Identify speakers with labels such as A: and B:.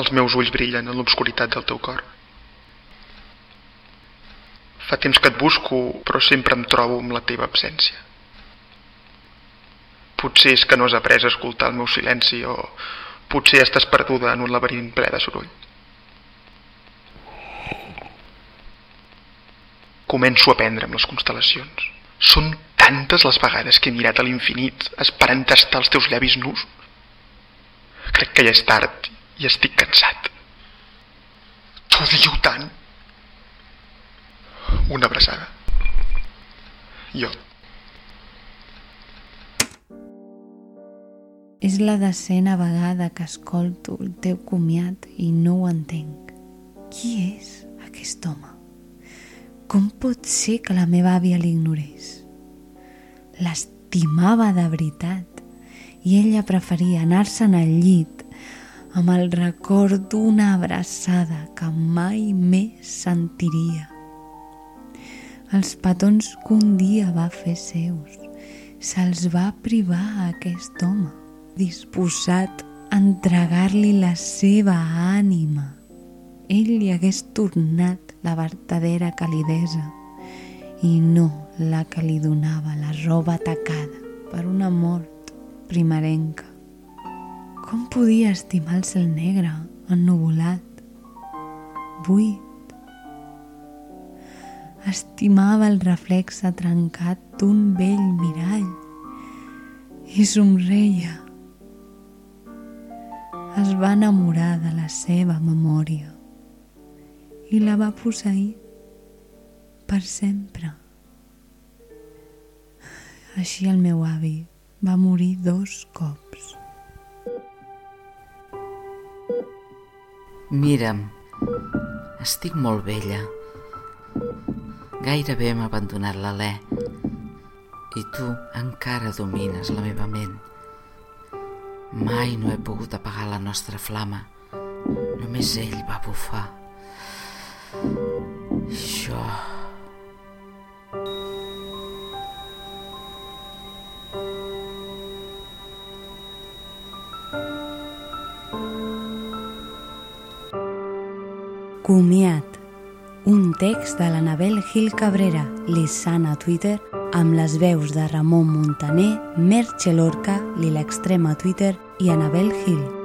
A: Els meus ulls brillen en l'obscuritat del teu cor. Fa temps que et busco, però sempre em trobo amb la teva absència. Potser és que no has après a escoltar el meu silenci o potser estàs perduda en un laberint ple de soroll. Començo a aprendre amb les constel·lacions. Són tantes les vegades que he mirat a l'infinit esperant tastar els teus llavis nus. Crec que ja és tard i estic cansat. T'odio tant. Una abraçada. Jo.
B: És la decena vegada que escolto el teu comiat i no ho entenc. Qui és aquest home? Com pot ser que la meva àvia l'ignorés? L'estimava de veritat i ella preferia anar-se'n al llit amb el record d'una abraçada que mai més sentiria. Els petons que un dia va fer seus se'ls va privar a aquest home, disposat a entregar-li la seva ànima. Ell li hagués tornat la verdadera calidesa i no la que li donava la roba tacada per una mort primerenca. Com podia estimar el cel negre, ennuvolat, buit? Estimava el reflex trencat d'un vell mirall i somreia. Es va enamorar de la seva memòria i la va posseir per sempre. Així el meu avi va morir dos cops.
C: Mira'm, estic molt vella. Gairebé hem abandonat l'alè i tu encara domines la meva ment. Mai no he pogut apagar la nostra flama. Només ell va bufar. Jo...
B: Comiat, un text de l'Anabel Gil Cabrera, Lissana a Twitter, amb les veus de Ramon Montaner, Merche Lorca, Lila Extrema a Twitter i Anabel Gil.